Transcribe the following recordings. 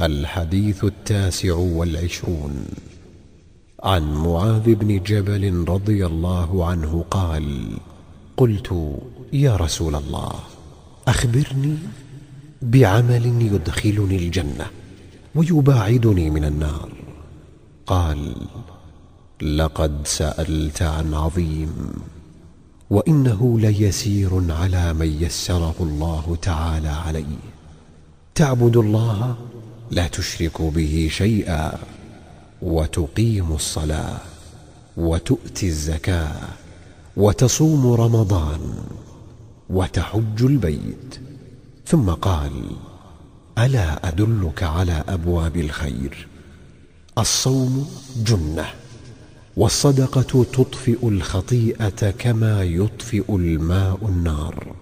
الحديث التاسع والعشرون. عن معاذ بن جبل رضي الله عنه قال قلت يا رسول الله أخبرني بعمل يدخلني الجنة ويباعدني من النار. قال لقد سألت عن عظيم وإنه ليسير على من يسره الله تعالى عليه. تعبد الله لا تشرك به شيئا وتقيم الصلاة وتؤتي الزكاة وتصوم رمضان وتحج البيت. ثم قال ألا أدلك على أبواب الخير؟ الصوم جنة والصدقة تطفئ الخطيئة كما يطفئ الماء النار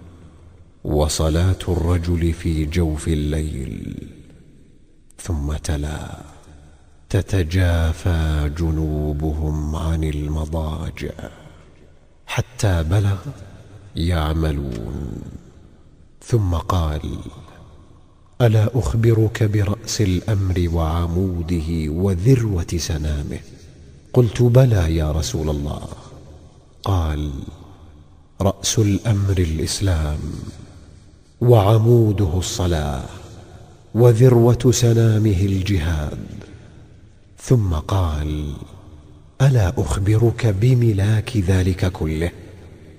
وصلاة الرجل في جوف الليل. ثم تلا. تتجافى جنوبهم عن المضاجع. حتى بلغ يعملون. ثم قال ألا أخبرك برأس الأمر وعموده وذروة سنامه؟ قلت بلى يا رسول الله. قال رأس الأمر الإسلام وعموده الصلاة. وذروة سنامه الجهاد. ثم قال ألا أخبرك بملاك ذلك كله؟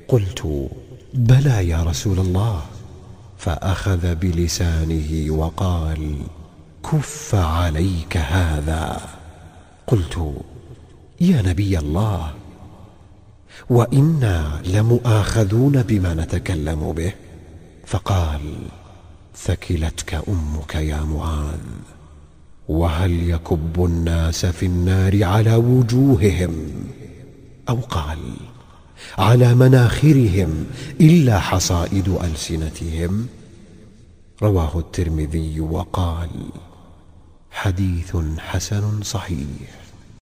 قلت بلى يا رسول الله. فأخذ بلسانه وقال كف عليك هذا. قلت يا نبي الله وإنا لمؤاخذون بما نتكلم به. فقال ثكلتك أمك يا معاذ وهل يكب الناس في النار على وجوههم أو قال على مناخرهم إلا حصائد ألسنتهم؟ رواه الترمذي وقال حديث حسن صحيح.